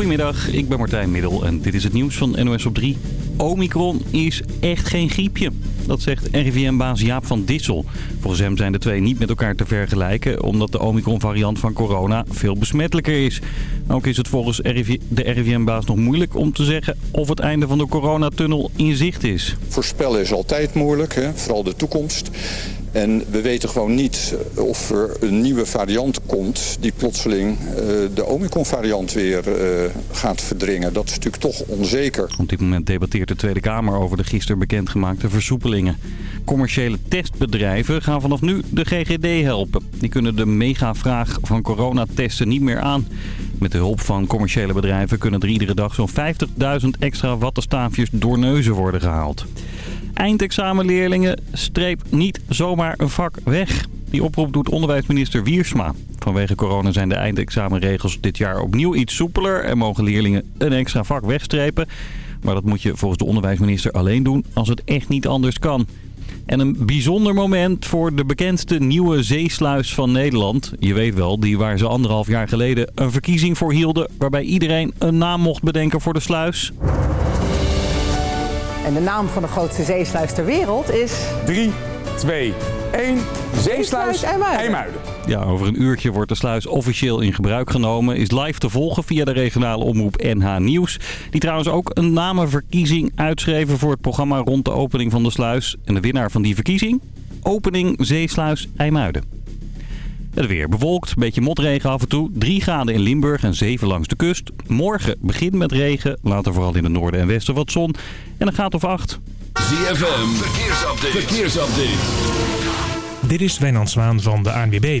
Goedemiddag, ik ben Martijn Middel en dit is het nieuws van NOS op 3. Omicron is echt geen griepje. Dat zegt RIVM-baas Jaap van Dissel. Volgens hem zijn de twee niet met elkaar te vergelijken... omdat de Omicron-variant van corona veel besmettelijker is. Ook is het volgens de RIVM-baas nog moeilijk om te zeggen... of het einde van de coronatunnel in zicht is. Voorspellen is altijd moeilijk, hè? vooral de toekomst. En we weten gewoon niet eh, of er een nieuwe variant komt die plotseling uh, de Omicron-variant weer uh, gaat verdringen. Dat is natuurlijk toch onzeker. Op dit moment debatteert de Tweede Kamer over de gisteren bekendgemaakte Commerciële testbedrijven gaan vanaf nu de GGD helpen. Die kunnen de megavraag van coronatesten niet meer aan. Met de hulp van commerciële bedrijven kunnen er iedere dag zo'n 50.000 extra wattenstaafjes door neuzen worden gehaald. Eindexamenleerlingen streep niet zomaar een vak weg. Die oproep doet onderwijsminister Wiersma. Vanwege corona zijn de eindexamenregels dit jaar opnieuw iets soepeler... en mogen leerlingen een extra vak wegstrepen. Maar dat moet je volgens de onderwijsminister alleen doen als het echt niet anders kan. En een bijzonder moment voor de bekendste nieuwe zeesluis van Nederland. Je weet wel, die waar ze anderhalf jaar geleden een verkiezing voor hielden... waarbij iedereen een naam mocht bedenken voor de sluis. En de naam van de grootste zeesluis ter wereld is... 3, 2, 1. Zeesluis IJmuiden. Ja, over een uurtje wordt de sluis officieel in gebruik genomen. Is live te volgen via de regionale omroep NH Nieuws. Die trouwens ook een namenverkiezing uitschreven voor het programma rond de opening van de sluis. En de winnaar van die verkiezing? Opening Zeesluis IJmuiden. Het weer bewolkt, een beetje motregen af en toe. 3 graden in Limburg en 7 langs de kust. Morgen begint met regen, later vooral in het noorden en westen wat zon. En een gaat of 8. ZFM, verkeersupdate. verkeersupdate. Dit is Wijnand Zwaan van de ANWB.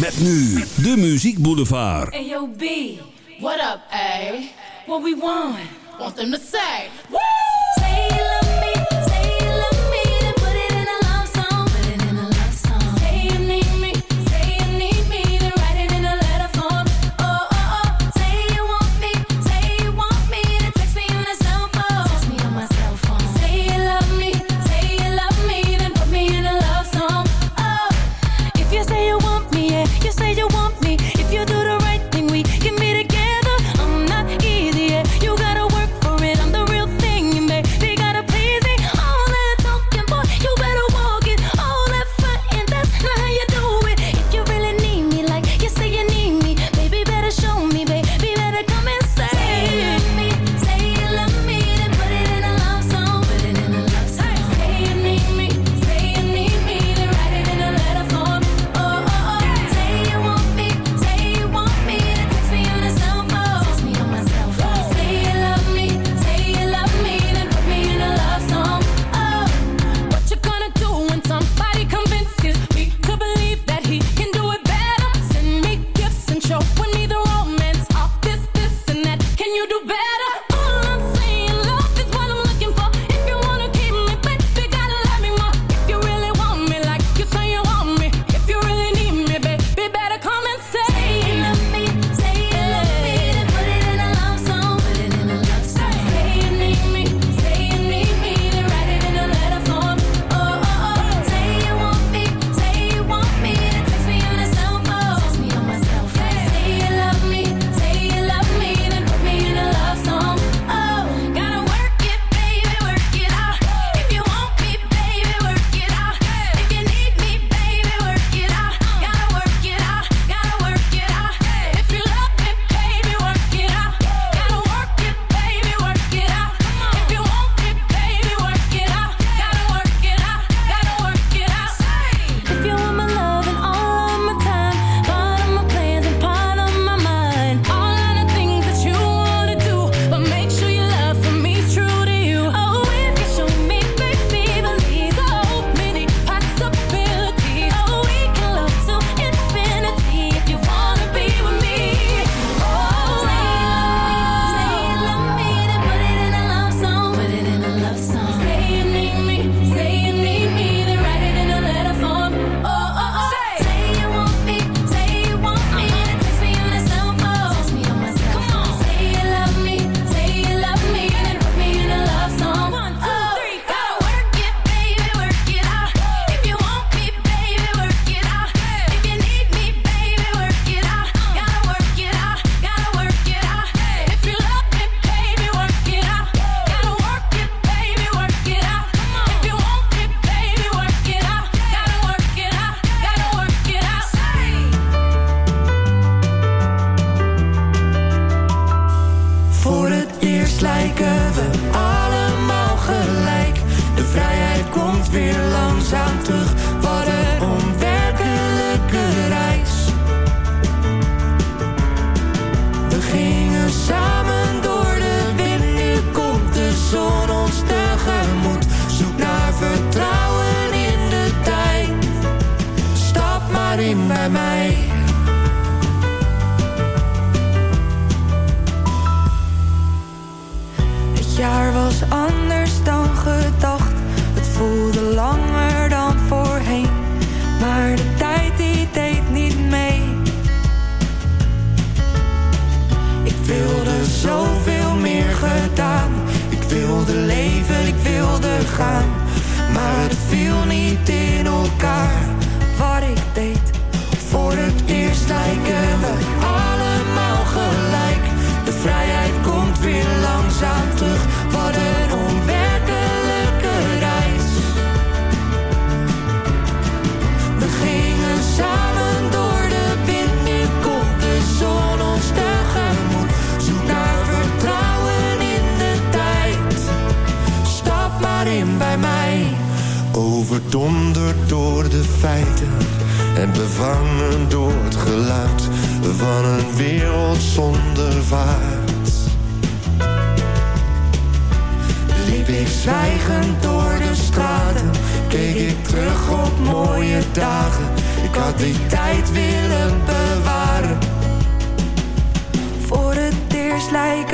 Met nu de Muziek Boulevard. Hey yo B, what up A? What we want? Want them to say, Woo! Say you do better.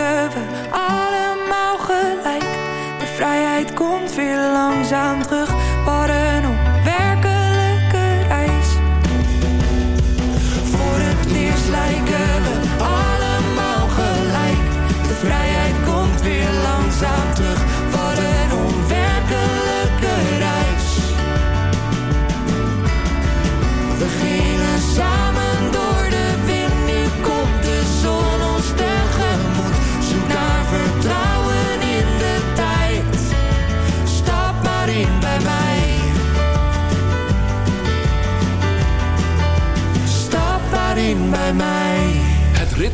We hebben allemaal gelijk. De vrijheid komt weer langzaam terug.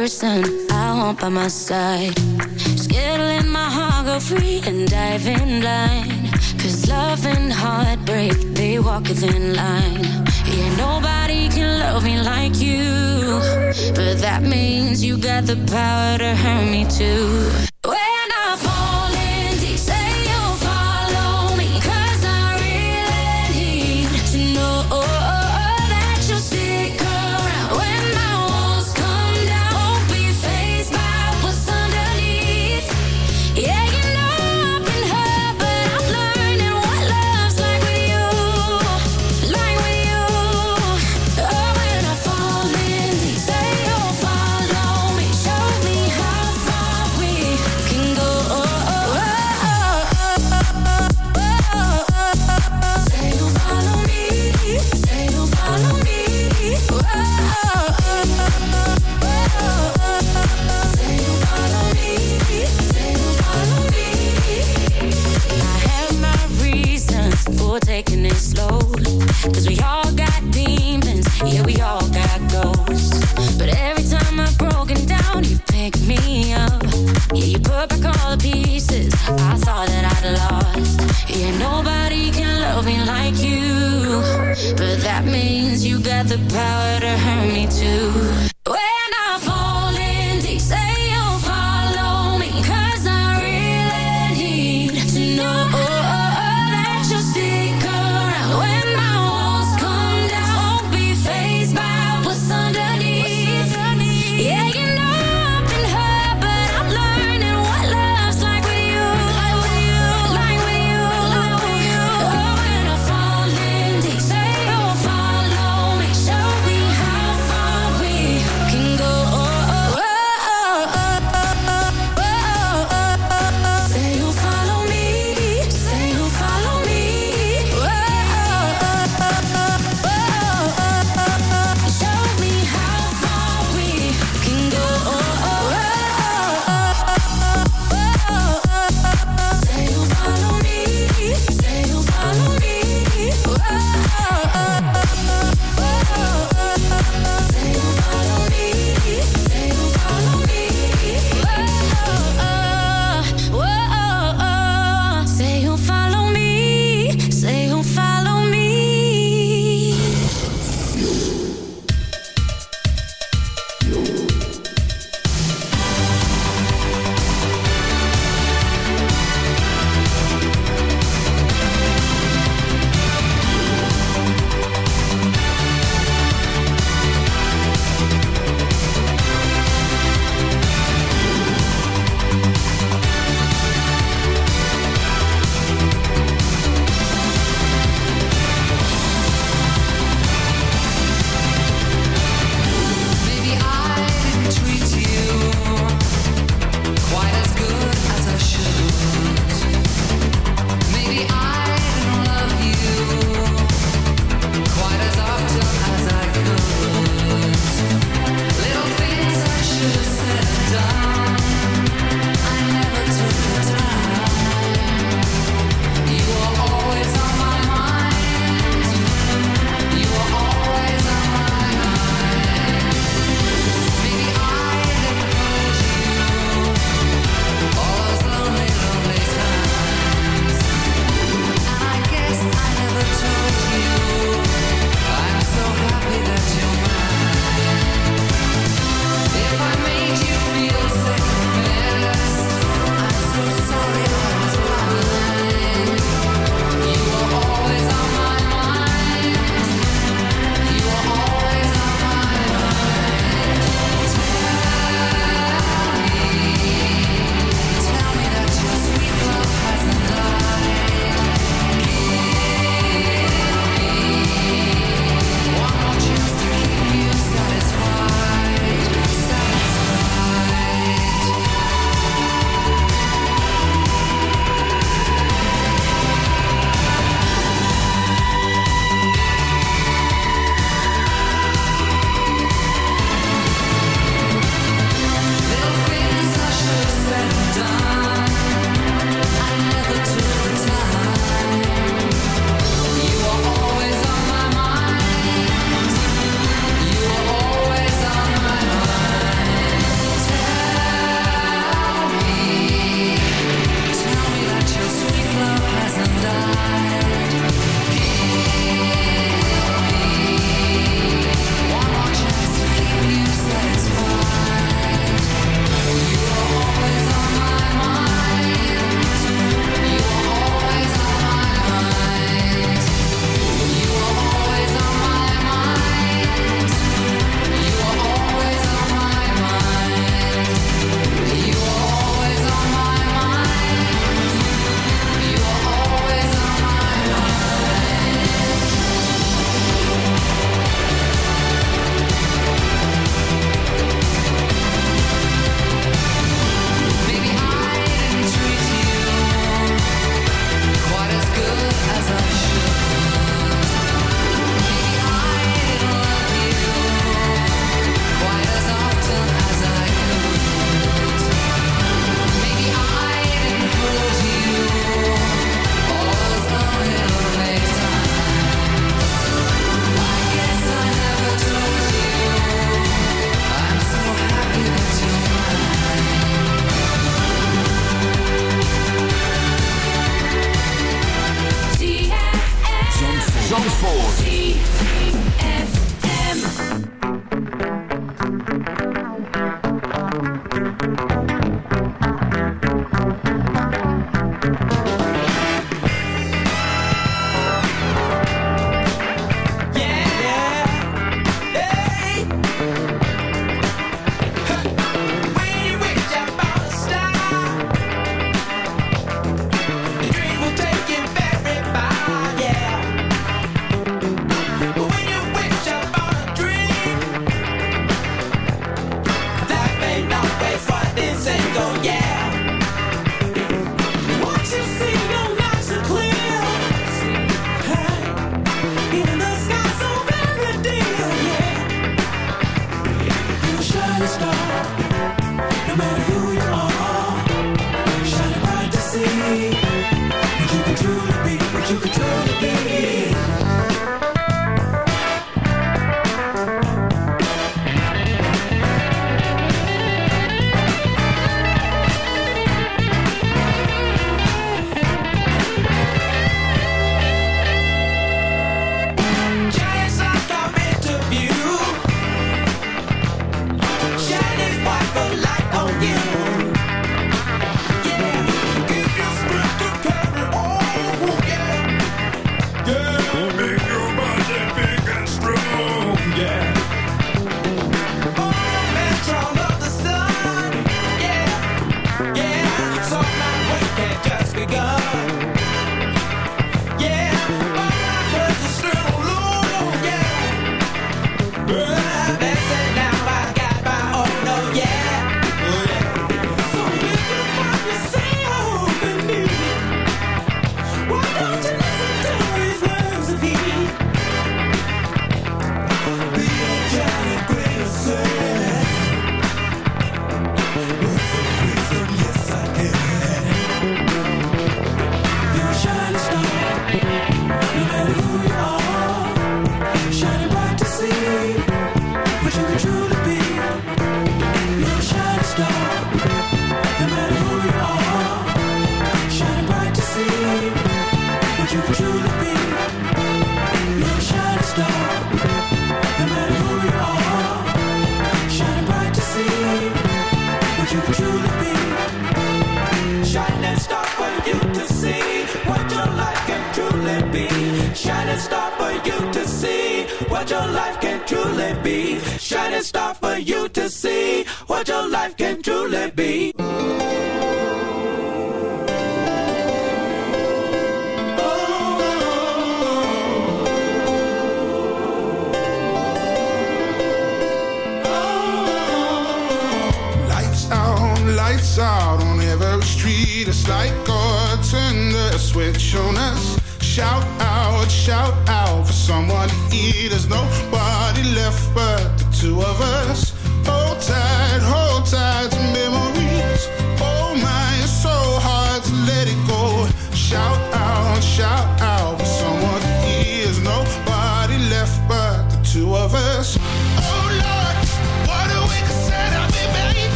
person I want by my side. Skittling my heart, go free and dive in line. Cause love and heartbreak, they walk within line. Yeah, nobody can love me like you. But that means you got the power to hurt me too.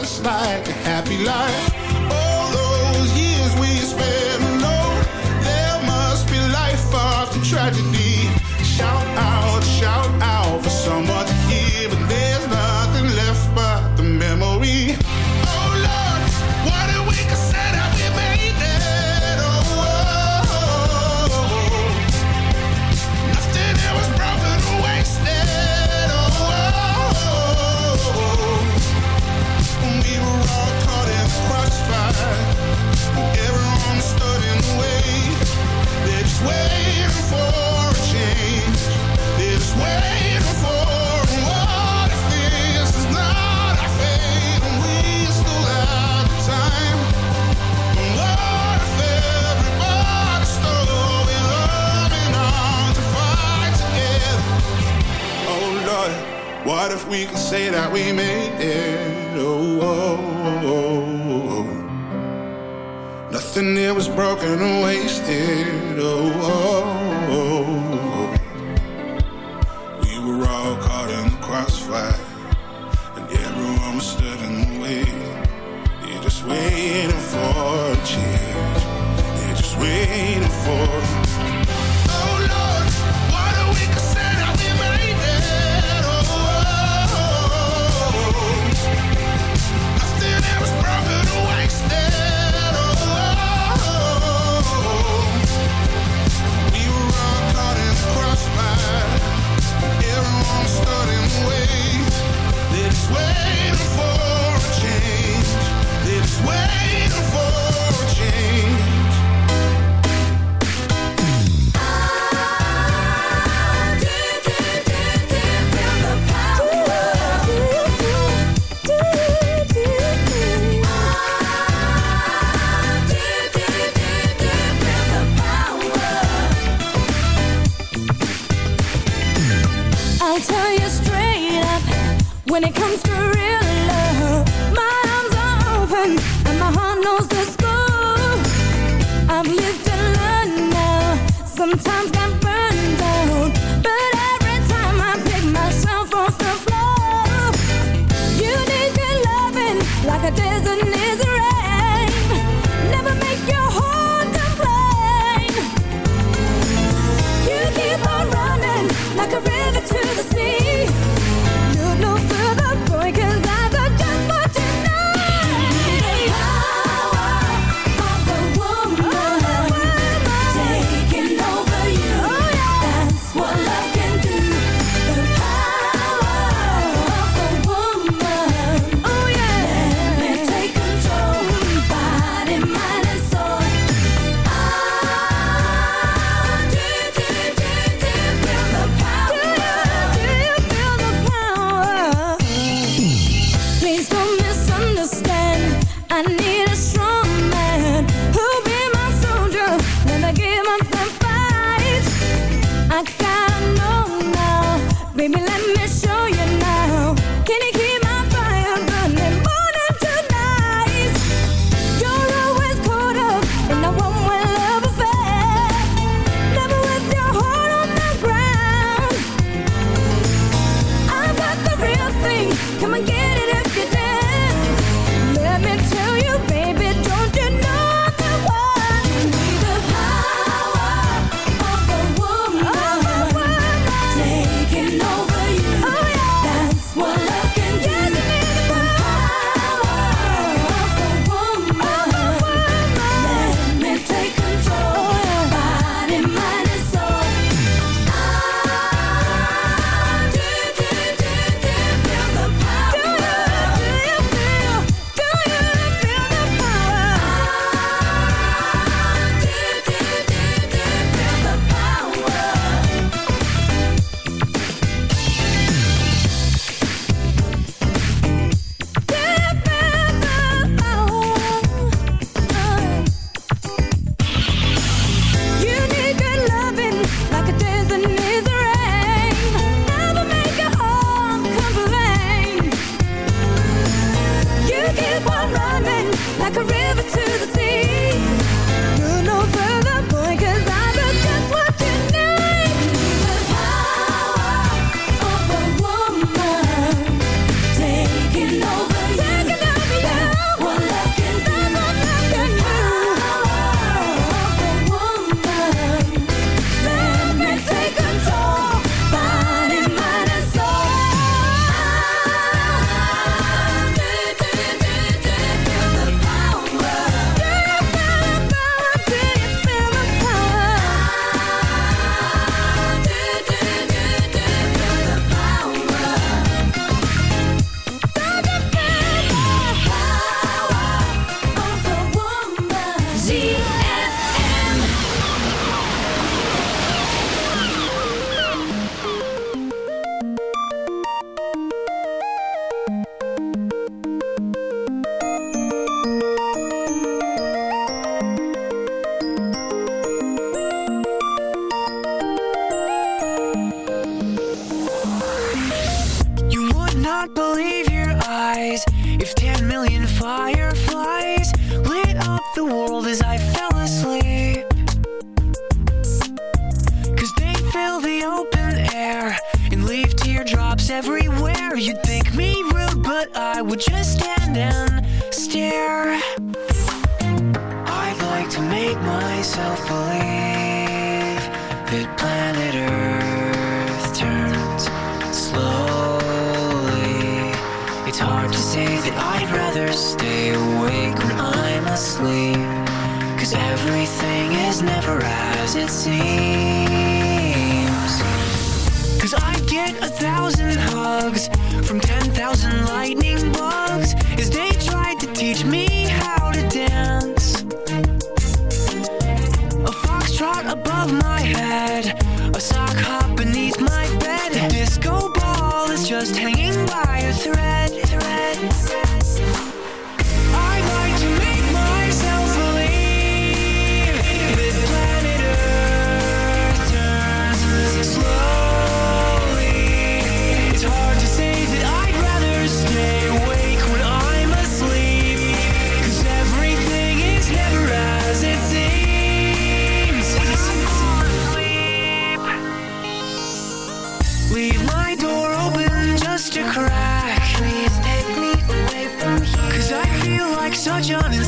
Just like waiting for. confusiones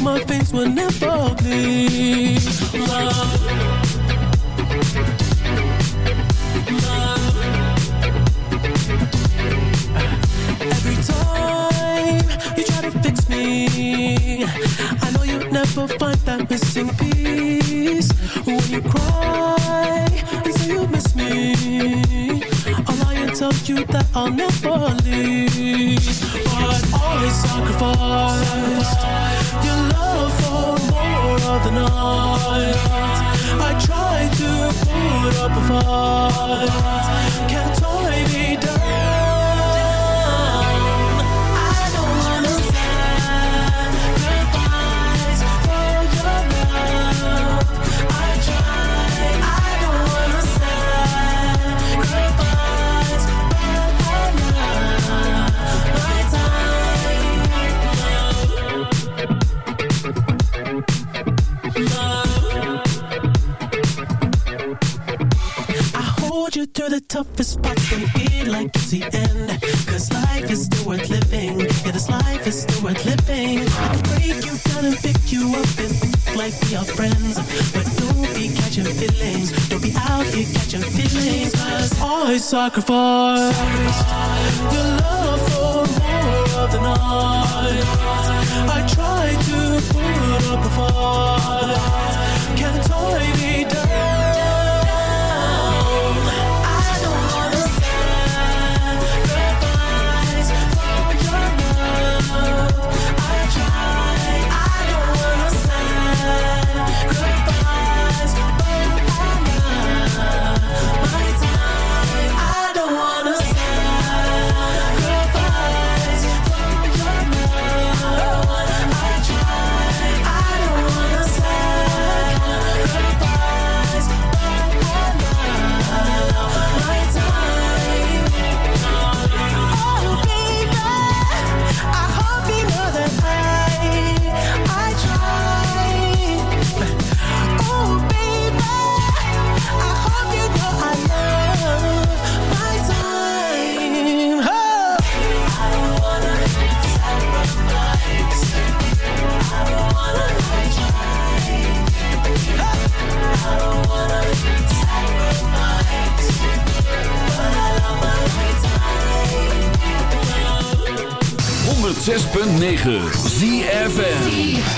my face when I toughest part can be like it's the end. Cause life is still worth living. Yeah, this life is still worth living. I can break you down and pick you up and think like we are friends. But don't be catching feelings. Don't be out here catching feelings. Cause always sacrifice, your love for more of the night. I tried to put up a fight. Can't tidy 106.9 ZFN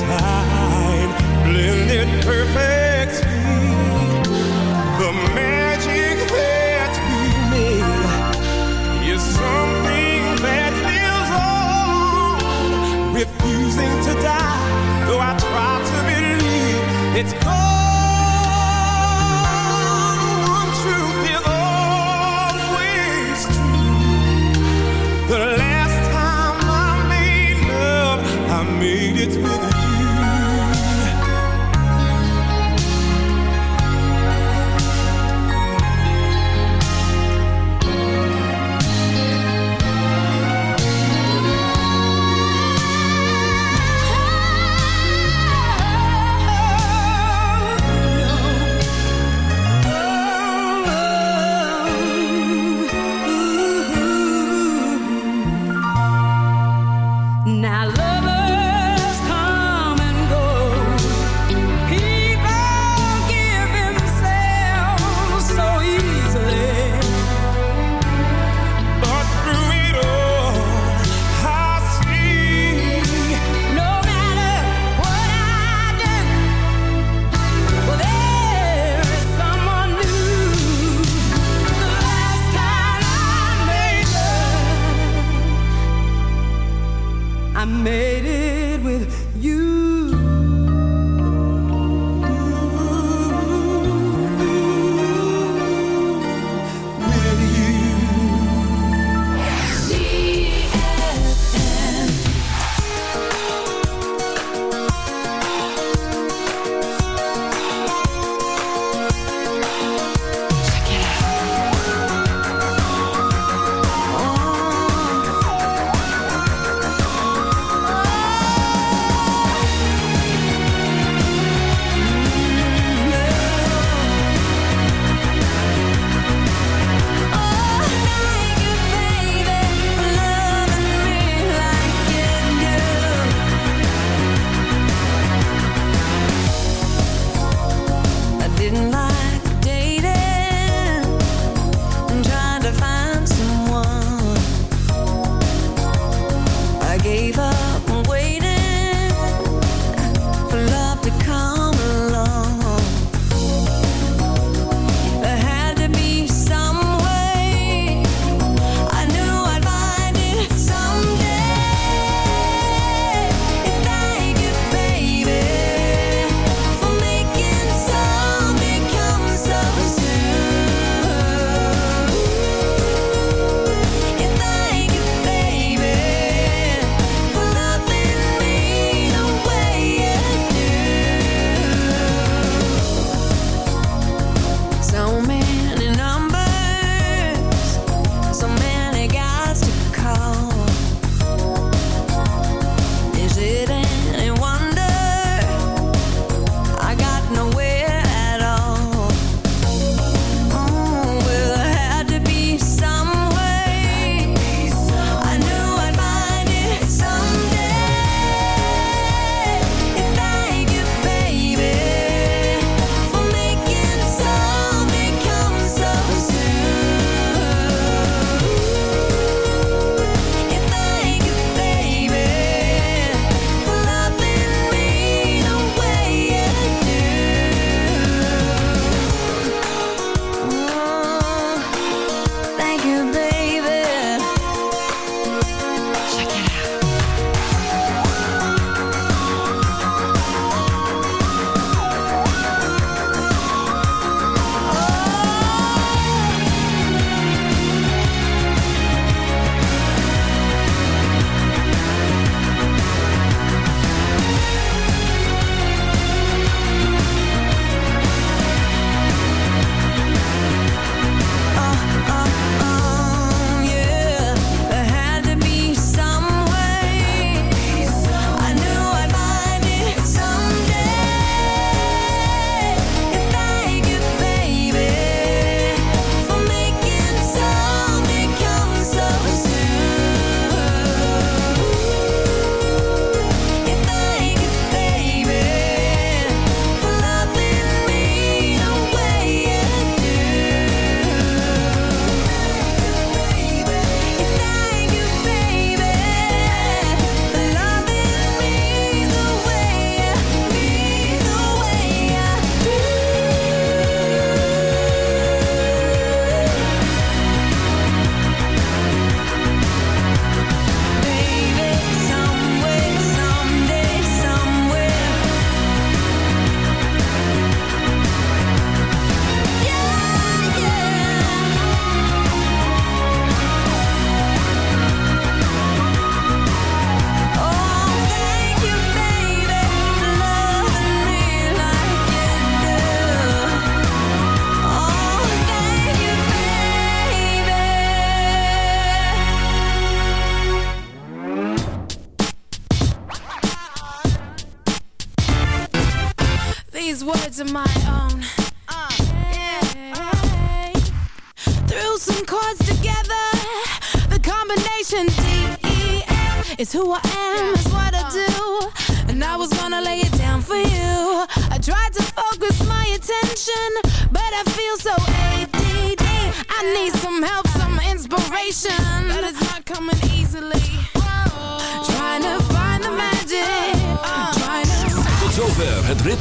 time.